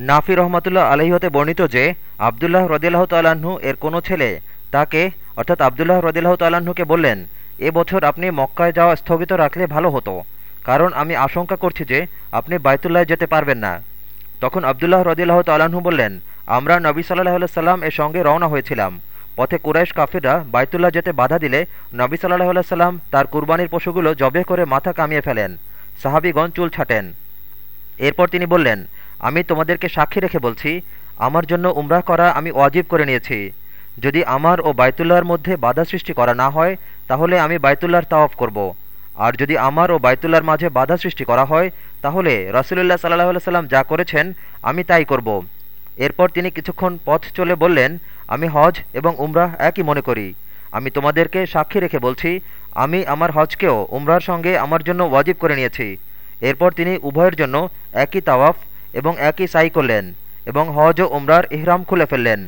নাফি রহমতুল্লাহ আলহিহতে বর্ণিত যে, আবদুল্লাহ রদিল্লাহ তাল্লাহ্ন এর কোনো ছেলে, তাকে, অর্থাৎ আবদুল্লাহ রদিল্লাহ তাল্লাহ্নকে বললেন, এ বছর আপনি মক্কায় যাওয়া স্থগিত রাখলে ভালো হতো। কারণ আমি আশঙ্কা করছি যে, আপনি বাইতুল্লাহ যেতে পারবেন না। তখন আবদুল্লাহ রদিল্লাহ তাল্লাহ্ন বললেন, আমরা নবী সাল্লাহ সাল্লাম এর সঙ্গে রওনা হয়েছিলাম। পথে কুরাইশ কাফিররা বাইতুল্লাহ যেতে বাধা দিলে নবী সাল্লাহ সাল্লাম তার কুরবানির পশুগুলো জবে করে মাথা কামিয়ে ফেলেন। সাহাবিগণ চুল ছাটেন। এরপর তিনি বললেন আমি তোমাদেরকে সাক্ষী রেখে বলছি, আমার জন্য উমরাহ করা আমি অজীব করে নিয়েছি যদি আমার ও বাইতুল্লাহর মধ্যে বাধা সৃষ্টি করা না হয়, তাহলে আমি বাইতুল্লাহর তাওয়াফ করব। আর যদি আমার ও বাইতুল্লাহর মাঝে বাধা সৃষ্টি করা হয়, তাহলে রসুলুল্লাহ সাল্লাহ সাল্লাম যা করেছেন, আমি তাই করব। এরপর তিনি কিছুক্ষণ পথ চলে বললেন, আমি হজ এবং উমরাহ একই মনে করি আমি তোমাদেরকে সাক্ষী রেখে বলছি, আমি আমার হজকেও উমরার সঙ্গে আমার জন্য ওয়াজিব করে নিয়েছি এরপর তিনি উভয়ের জন্য একই তাওয়াফ এবং একই সাই করলেন এবং হজ ও উমরার ইহরাম খুলে ফেললেন।